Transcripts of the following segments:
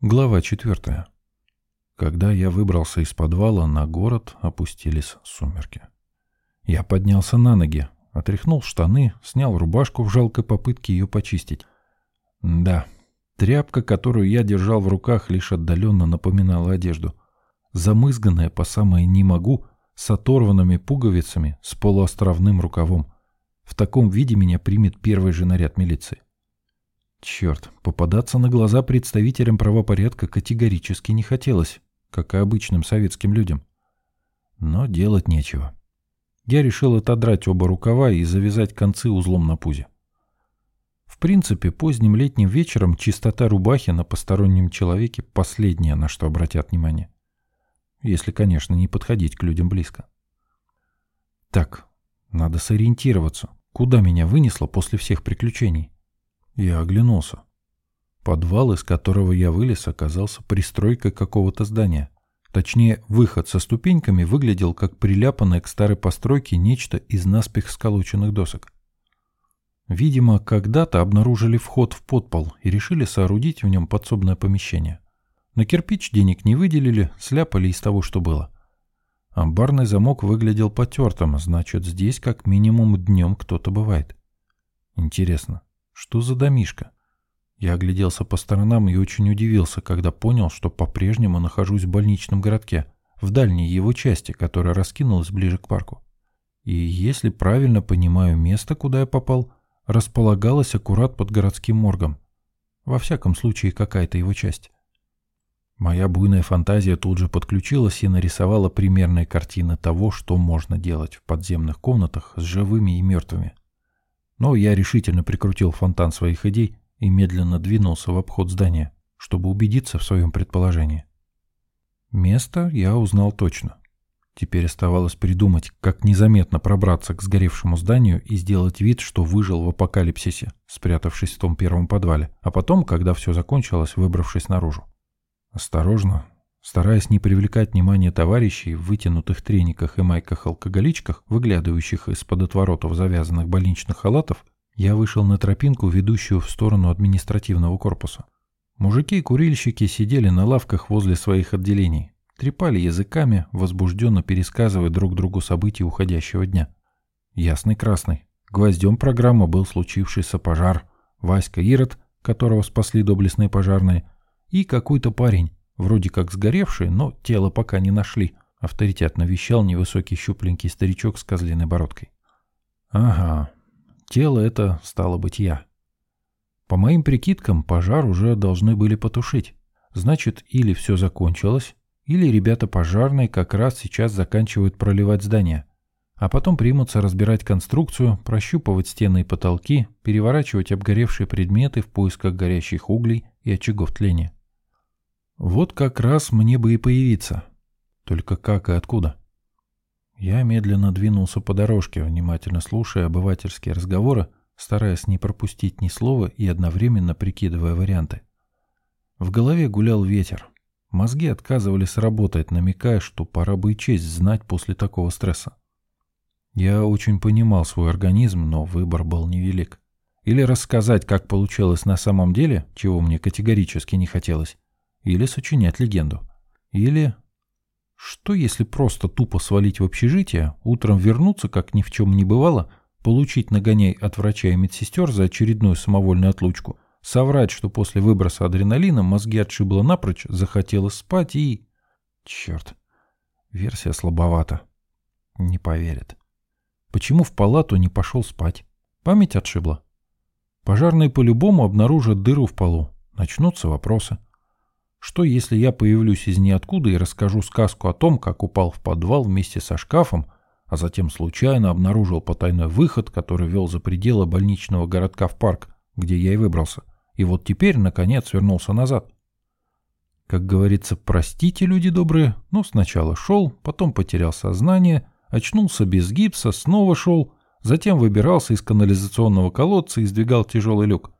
Глава четвертая. Когда я выбрался из подвала, на город опустились сумерки. Я поднялся на ноги, отряхнул штаны, снял рубашку в жалкой попытке ее почистить. Да, тряпка, которую я держал в руках, лишь отдаленно напоминала одежду. Замызганная по самое «не могу», с оторванными пуговицами, с полуостровным рукавом. В таком виде меня примет первый же наряд милиции. Черт, попадаться на глаза представителям правопорядка категорически не хотелось, как и обычным советским людям. Но делать нечего. Я решил отодрать оба рукава и завязать концы узлом на пузе. В принципе, поздним летним вечером чистота рубахи на постороннем человеке – последнее, на что обратят внимание. Если, конечно, не подходить к людям близко. Так, надо сориентироваться, куда меня вынесло после всех приключений. Я оглянулся. Подвал, из которого я вылез, оказался пристройкой какого-то здания. Точнее, выход со ступеньками выглядел как приляпанное к старой постройке нечто из наспех сколоченных досок. Видимо, когда-то обнаружили вход в подпол и решили соорудить в нем подсобное помещение. На кирпич денег не выделили, сляпали из того, что было. Амбарный замок выглядел потертым, значит, здесь как минимум днем кто-то бывает. Интересно, что за домишка? Я огляделся по сторонам и очень удивился, когда понял, что по-прежнему нахожусь в больничном городке, в дальней его части, которая раскинулась ближе к парку. И если правильно понимаю место, куда я попал, располагалось аккурат под городским моргом. Во всяком случае, какая-то его часть. Моя буйная фантазия тут же подключилась и нарисовала примерные картины того, что можно делать в подземных комнатах с живыми и мертвыми. Но я решительно прикрутил фонтан своих идей и медленно двинулся в обход здания, чтобы убедиться в своем предположении. Место я узнал точно. Теперь оставалось придумать, как незаметно пробраться к сгоревшему зданию и сделать вид, что выжил в апокалипсисе, спрятавшись в том первом подвале, а потом, когда все закончилось, выбравшись наружу. Осторожно, Стараясь не привлекать внимание товарищей в вытянутых трениках и майках-алкоголичках, выглядывающих из-под отворотов завязанных больничных халатов, я вышел на тропинку, ведущую в сторону административного корпуса. Мужики и курильщики сидели на лавках возле своих отделений, трепали языками, возбужденно пересказывая друг другу события уходящего дня. Ясный красный. Гвоздем программы был случившийся пожар. Васька Ирод, которого спасли доблестные пожарные, и какой-то парень, Вроде как сгоревший, но тело пока не нашли. Авторитетно вещал невысокий щупленький старичок с козлиной бородкой. Ага, тело это стало быть я. По моим прикидкам, пожар уже должны были потушить. Значит, или все закончилось, или ребята пожарные как раз сейчас заканчивают проливать здание. А потом примутся разбирать конструкцию, прощупывать стены и потолки, переворачивать обгоревшие предметы в поисках горящих углей и очагов тления. Вот как раз мне бы и появиться. Только как и откуда? Я медленно двинулся по дорожке, внимательно слушая обывательские разговоры, стараясь не пропустить ни слова и одновременно прикидывая варианты. В голове гулял ветер. Мозги отказывались работать, намекая, что пора бы и честь знать после такого стресса. Я очень понимал свой организм, но выбор был невелик. Или рассказать, как получилось на самом деле, чего мне категорически не хотелось, или сочинять легенду. Или... Что если просто тупо свалить в общежитие, утром вернуться, как ни в чем не бывало, получить нагоняй от врача и медсестер за очередную самовольную отлучку, соврать, что после выброса адреналина мозги отшибло напрочь, захотелось спать и... Черт, версия слабовата. Не поверят. Почему в палату не пошел спать? Память отшибла. Пожарные по-любому обнаружат дыру в полу. Начнутся вопросы. Что, если я появлюсь из ниоткуда и расскажу сказку о том, как упал в подвал вместе со шкафом, а затем случайно обнаружил потайной выход, который вел за пределы больничного городка в парк, где я и выбрался, и вот теперь, наконец, вернулся назад? Как говорится, простите, люди добрые, ну, сначала шел, потом потерял сознание, очнулся без гипса, снова шел, затем выбирался из канализационного колодца и сдвигал тяжелый люк.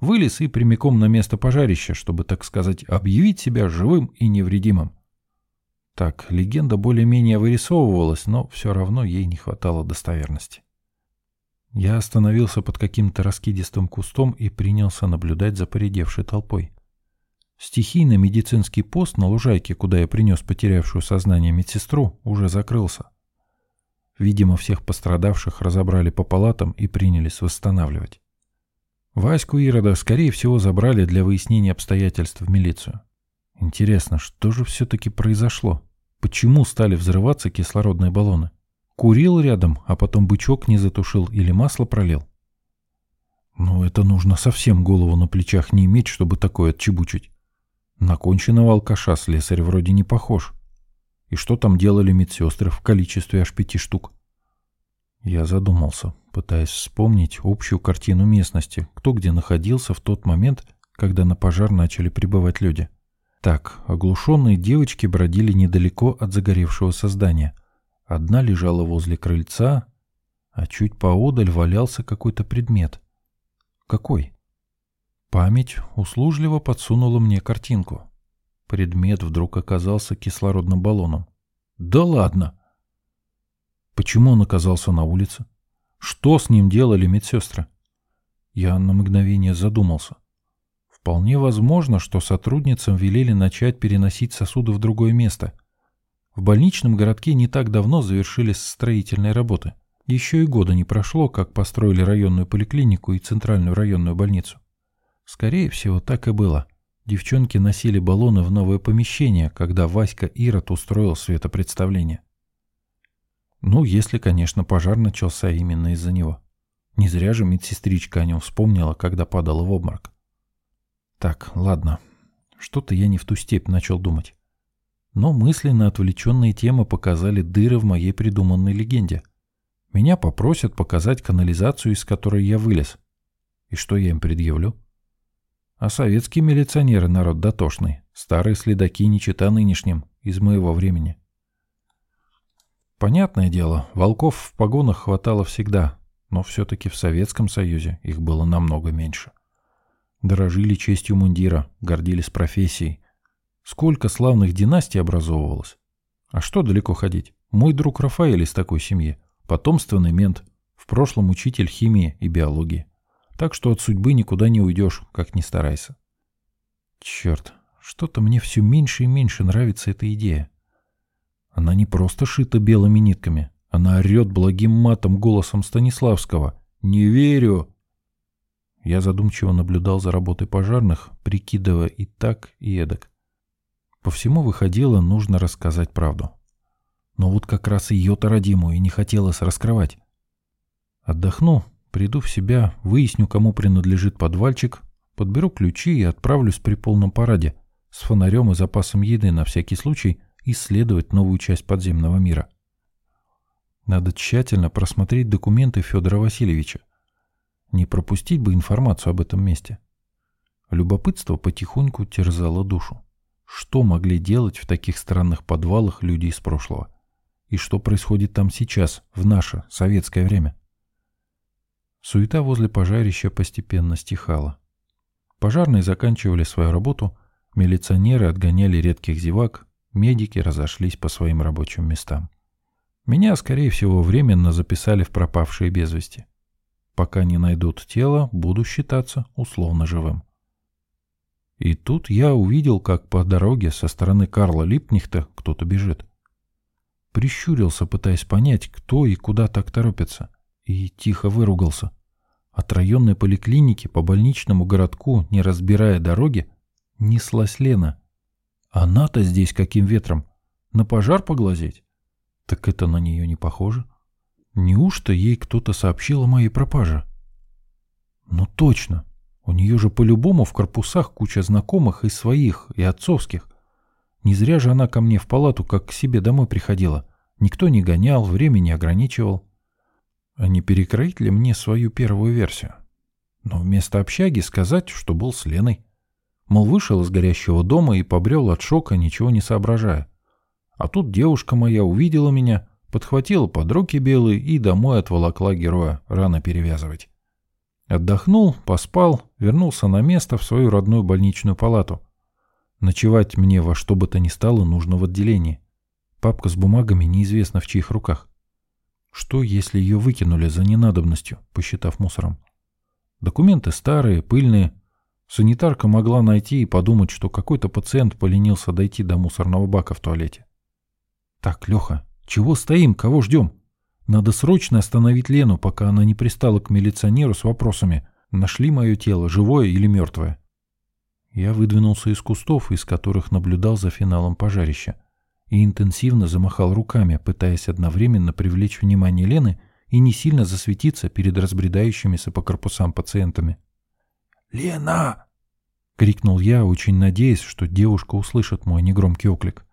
Вылез и прямиком на место пожарища, чтобы, так сказать, объявить себя живым и невредимым. Так, легенда более-менее вырисовывалась, но все равно ей не хватало достоверности. Я остановился под каким-то раскидистым кустом и принялся наблюдать за поредевшей толпой. Стихийный медицинский пост на лужайке, куда я принес потерявшую сознание медсестру, уже закрылся. Видимо, всех пострадавших разобрали по палатам и принялись восстанавливать. Ваську Ирода, скорее всего, забрали для выяснения обстоятельств в милицию. Интересно, что же все-таки произошло? Почему стали взрываться кислородные баллоны? Курил рядом, а потом бычок не затушил или масло пролил? Ну, это нужно совсем голову на плечах не иметь, чтобы такое отчебучить. На конченого алкаша слесарь вроде не похож. И что там делали медсестры в количестве аж пяти штук? Я задумался, пытаясь вспомнить общую картину местности, кто где находился в тот момент, когда на пожар начали прибывать люди. Так, оглушенные девочки бродили недалеко от загоревшего здания. Одна лежала возле крыльца, а чуть поодаль валялся какой-то предмет. Какой? Память услужливо подсунула мне картинку. Предмет вдруг оказался кислородным баллоном. Да ладно! Почему он оказался на улице? Что с ним делали медсестры? Я на мгновение задумался. Вполне возможно, что сотрудницам велели начать переносить сосуды в другое место. В больничном городке не так давно завершились строительные работы. Еще и года не прошло, как построили районную поликлинику и центральную районную больницу. Скорее всего, так и было. Девчонки носили баллоны в новое помещение, когда Васька Ирод устроил светопредставление. Ну, если, конечно, пожар начался именно из-за него. Не зря же медсестричка о нем вспомнила, когда падала в обморок. Так, ладно. Что-то я не в ту степь начал думать. Но мысли на отвлеченные темы показали дыры в моей придуманной легенде. Меня попросят показать канализацию, из которой я вылез. И что я им предъявлю? А советские милиционеры народ дотошный. Старые следаки не чита нынешним, из моего времени. Понятное дело, волков в погонах хватало всегда, но все-таки в Советском Союзе их было намного меньше. Дорожили честью мундира, гордились профессией. Сколько славных династий образовывалось. А что далеко ходить? Мой друг Рафаэль из такой семьи. Потомственный мент. В прошлом учитель химии и биологии. Так что от судьбы никуда не уйдешь, как ни старайся. Черт, что-то мне все меньше и меньше нравится эта идея. Она не просто шита белыми нитками. Она орет благим матом голосом Станиславского. «Не верю!» Я задумчиво наблюдал за работой пожарных, прикидывая и так, и эдак. По всему выходило, нужно рассказать правду. Но вот как раз ее-то родимую и не хотелось раскрывать. Отдохну, Приду в себя, выясню, кому принадлежит подвальчик, подберу ключи и отправлюсь при полном параде с фонарем и запасом еды на всякий случай исследовать новую часть подземного мира. Надо тщательно просмотреть документы Федора Васильевича. Не пропустить бы информацию об этом месте. Любопытство потихоньку терзало душу. Что могли делать в таких странных подвалах люди из прошлого? И что происходит там сейчас, в наше советское время? Суета возле пожарища постепенно стихала. Пожарные заканчивали свою работу, милиционеры отгоняли редких зевак, медики разошлись по своим рабочим местам. Меня, скорее всего, временно записали в пропавшие без вести. Пока не найдут тело, буду считаться условно живым. И тут я увидел, как по дороге со стороны Карла Липнихта кто-то бежит. Прищурился, пытаясь понять, кто и куда так торопится, и тихо выругался. От районной поликлиники по больничному городку, не разбирая дороги, неслась Лена. Она-то здесь каким ветром? На пожар поглазеть? Так это на нее не похоже. Неужто ей кто-то сообщил о моей пропаже? Ну точно. У нее же по-любому в корпусах куча знакомых и своих, и отцовских. Не зря же она ко мне в палату, как к себе домой приходила. Никто не гонял, время не ограничивал. А не перекроить ли мне свою первую версию? Но вместо общаги сказать, что был с Леной. Мол, вышел из горящего дома и побрел от шока, ничего не соображая. А тут девушка моя увидела меня, подхватила под руки белые и домой отволокла героя, рано перевязывать. Отдохнул, поспал, вернулся на место в свою родную больничную палату. Ночевать мне во что бы то ни стало нужно в отделении. Папка с бумагами неизвестно в чьих руках. Что, если ее выкинули за ненадобностью, посчитав мусором? Документы старые, пыльные. Санитарка могла найти и подумать, что какой-то пациент поленился дойти до мусорного бака в туалете. Так, Леха, чего стоим, кого ждем? Надо срочно остановить Лену, пока она не пристала к милиционеру с вопросами, нашли мое тело, живое или мертвое. Я выдвинулся из кустов, из которых наблюдал за финалом пожарища, и интенсивно замахал руками, пытаясь одновременно привлечь внимание Лены и не сильно засветиться перед разбредающимися по корпусам пациентами. «Лена!» — крикнул я, очень надеясь, что девушка услышит мой негромкий оклик.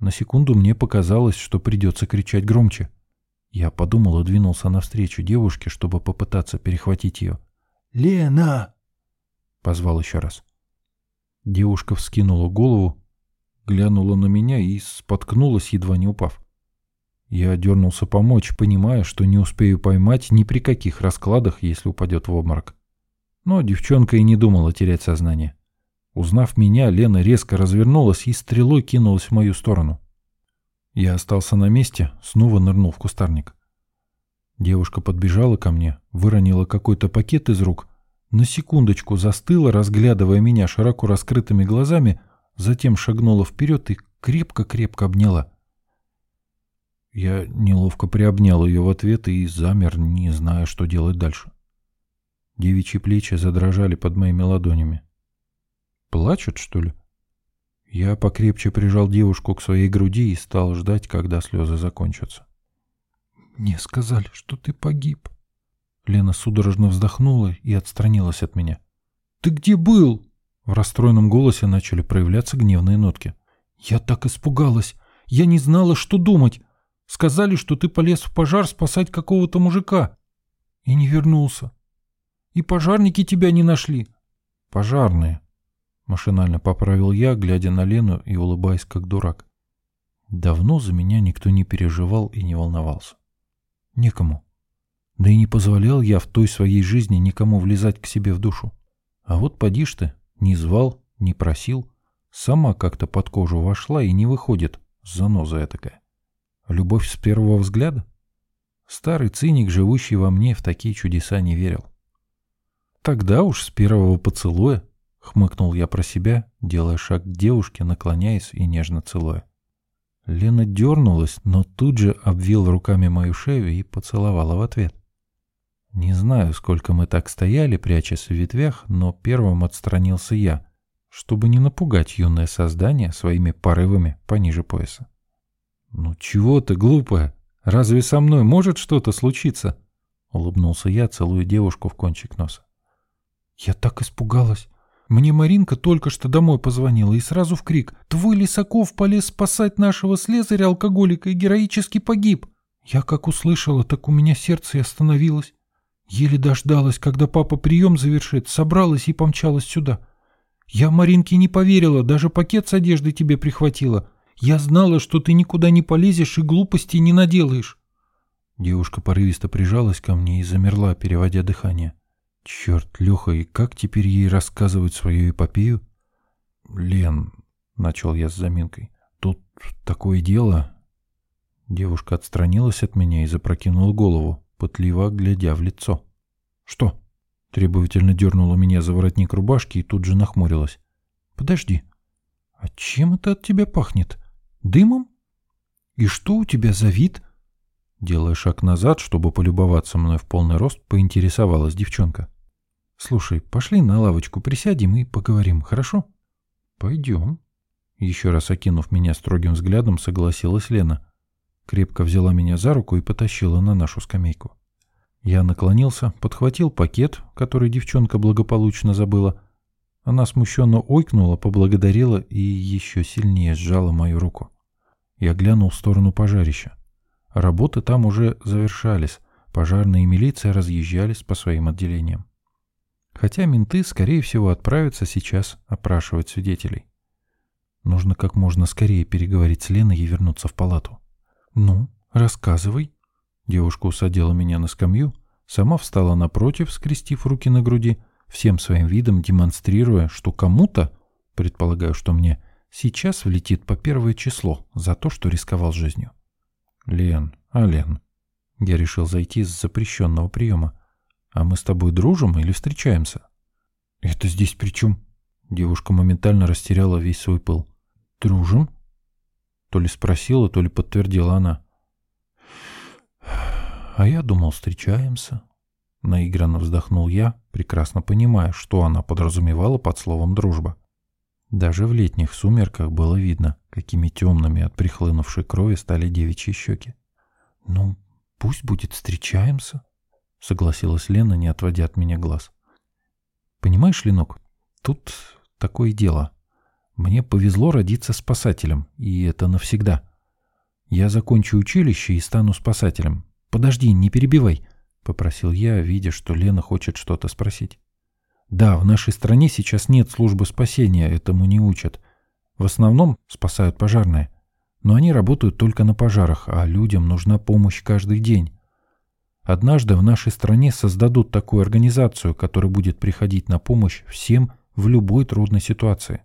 На секунду мне показалось, что придется кричать громче. Я подумал и двинулся навстречу девушке, чтобы попытаться перехватить ее. «Лена!» — позвал еще раз. Девушка вскинула голову, глянула на меня и споткнулась, едва не упав. Я дернулся помочь, понимая, что не успею поймать ни при каких раскладах, если упадет в обморок. Но девчонка и не думала терять сознание. Узнав меня, Лена резко развернулась и стрелой кинулась в мою сторону. Я остался на месте, снова нырнул в кустарник. Девушка подбежала ко мне, выронила какой-то пакет из рук, на секундочку застыла, разглядывая меня широко раскрытыми глазами, затем шагнула вперед и крепко-крепко обняла. Я неловко приобнял ее в ответ и замер, не зная, что делать дальше. Девичьи плечи задрожали под моими ладонями. Плачут, что ли? Я покрепче прижал девушку к своей груди и стал ждать, когда слезы закончатся. «Мне сказали, что ты погиб». Лена судорожно вздохнула и отстранилась от меня. «Ты где был?» В расстроенном голосе начали проявляться гневные нотки. «Я так испугалась. Я не знала, что думать. Сказали, что ты полез в пожар спасать какого-то мужика. И не вернулся. И пожарники тебя не нашли. Пожарные. Машинально поправил я, глядя на Лену и улыбаясь как дурак. Давно за меня никто не переживал и не волновался. Никому. Да и не позволял я в той своей жизни никому влезать к себе в душу. А вот поди ж ты, не звал, не просил, сама как-то под кожу вошла и не выходит, заноза такая. Любовь с первого взгляда? Старый циник, живущий во мне, в такие чудеса не верил. Тогда уж с первого поцелуя, хмыкнул я про себя, делая шаг к девушке, наклоняясь и нежно целуя. Лена дернулась, но тут же обвил руками мою шею и поцеловала в ответ. Не знаю, сколько мы так стояли, прячась в ветвях, но первым отстранился я, чтобы не напугать юное создание своими порывами пониже пояса. «Ну чего ты, глупая? Разве со мной может что-то случиться?» Улыбнулся я, целуя девушку в кончик носа. Я так испугалась. Мне Маринка только что домой позвонила и сразу в крик. «Твой Лисаков полез спасать нашего слезаря-алкоголика и героически погиб!» Я как услышала, так у меня сердце и остановилось. Еле дождалась, когда папа прием завершит, собралась и помчалась сюда. Я Маринке не поверила, даже пакет с одеждой тебе прихватила. Я знала, что ты никуда не полезешь и глупостей не наделаешь. Девушка порывисто прижалась ко мне и замерла, переводя дыхание. Черт, Леха, и как теперь ей рассказывать свою эпопею? Лен, начал я с заминкой, тут такое дело. Девушка отстранилась от меня и запрокинула голову, пытливо глядя в лицо. Что? Требовательно дернула меня за воротник рубашки и тут же нахмурилась. Подожди, а чем это от тебя пахнет? Дымом? И что у тебя за вид? Делая шаг назад, чтобы полюбоваться мной в полный рост, поинтересовалась девчонка. «Слушай, пошли на лавочку присядем и поговорим, хорошо?» «Пойдем». Еще раз окинув меня строгим взглядом, согласилась Лена. Крепко взяла меня за руку и потащила на нашу скамейку. Я наклонился, подхватил пакет, который девчонка благополучно забыла. Она смущенно ойкнула, поблагодарила и еще сильнее сжала мою руку. Я глянул в сторону пожарища. Работы там уже завершались, пожарные и милиция разъезжались по своим отделениям. Хотя менты, скорее всего, отправятся сейчас опрашивать свидетелей. Нужно как можно скорее переговорить с Леной и вернуться в палату. «Ну, рассказывай». Девушка усадила меня на скамью, сама встала напротив, скрестив руки на груди, всем своим видом демонстрируя, что кому-то, предполагаю, что мне, сейчас влетит по первое число за то, что рисковал жизнью. «Лен, а Лен?» Я решил зайти с запрещенного приема. А мы с тобой дружим или встречаемся? Это здесь при чем? Девушка моментально растеряла весь свой пыл. Дружим? То ли спросила, то ли подтвердила она. А я думал, встречаемся. Наигранно вздохнул я, прекрасно понимая, что она подразумевала под словом «дружба». Даже в летних сумерках было видно, какими темными от прихлынувшей крови стали девичьи щеки. «Ну, пусть будет встречаемся», — согласилась Лена, не отводя от меня глаз. «Понимаешь, Ленок, тут такое дело. Мне повезло родиться спасателем, и это навсегда. Я закончу училище и стану спасателем. Подожди, не перебивай», — попросил я, видя, что Лена хочет что-то спросить. Да, в нашей стране сейчас нет службы спасения, этому не учат. В основном спасают пожарные. Но они работают только на пожарах, а людям нужна помощь каждый день. Однажды в нашей стране создадут такую организацию, которая будет приходить на помощь всем в любой трудной ситуации.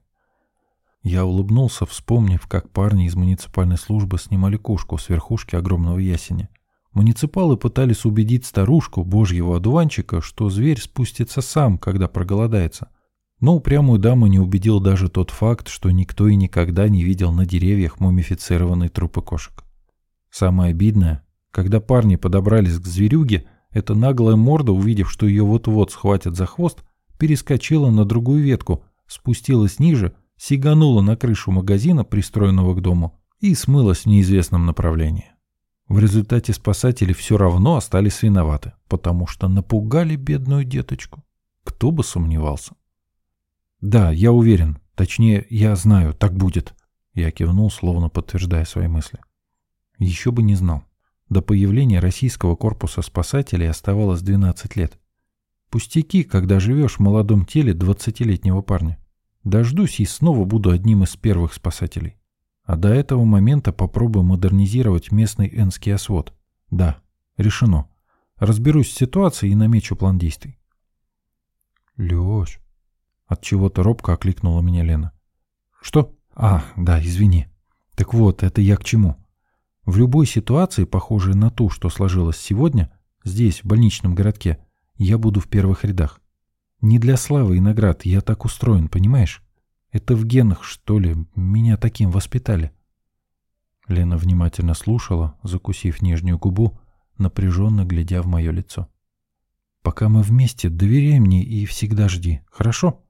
Я улыбнулся, вспомнив, как парни из муниципальной службы снимали кушку с верхушки огромного ясеня. Муниципалы пытались убедить старушку, божьего одуванчика, что зверь спустится сам, когда проголодается. Но упрямую даму не убедил даже тот факт, что никто и никогда не видел на деревьях мумифицированные трупы кошек. Самое обидное, когда парни подобрались к зверюге, эта наглая морда, увидев, что ее вот-вот схватят за хвост, перескочила на другую ветку, спустилась ниже, сиганула на крышу магазина, пристроенного к дому, и смылась в неизвестном направлении. В результате спасатели все равно остались виноваты, потому что напугали бедную деточку. Кто бы сомневался. Да, я уверен, точнее, я знаю, так будет. Я кивнул, словно подтверждая свои мысли. Еще бы не знал. До появления российского корпуса спасателей оставалось 12 лет. Пустяки, когда живешь в молодом теле 20-летнего парня. Дождусь и снова буду одним из первых спасателей. А до этого момента попробую модернизировать местный энский освод. Да, решено. Разберусь с ситуацией и намечу план действий. Лёш, от чего-то робко окликнула меня Лена. Что? А, да, извини. Так вот, это я к чему? В любой ситуации, похожей на ту, что сложилась сегодня, здесь, в больничном городке, я буду в первых рядах. Не для славы и наград, я так устроен, понимаешь? Это в генах, что ли? Меня таким воспитали. Лена внимательно слушала, закусив нижнюю губу, напряженно глядя в мое лицо. «Пока мы вместе, доверяй мне и всегда жди, хорошо?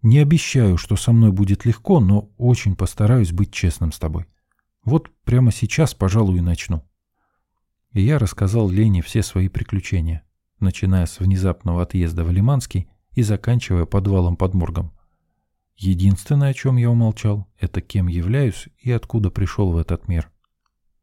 Не обещаю, что со мной будет легко, но очень постараюсь быть честным с тобой. Вот прямо сейчас, пожалуй, и начну». И я рассказал Лене все свои приключения, начиная с внезапного отъезда в Лиманский и заканчивая подвалом под моргом. Единственное, о чем я умолчал, это кем являюсь и откуда пришел в этот мир.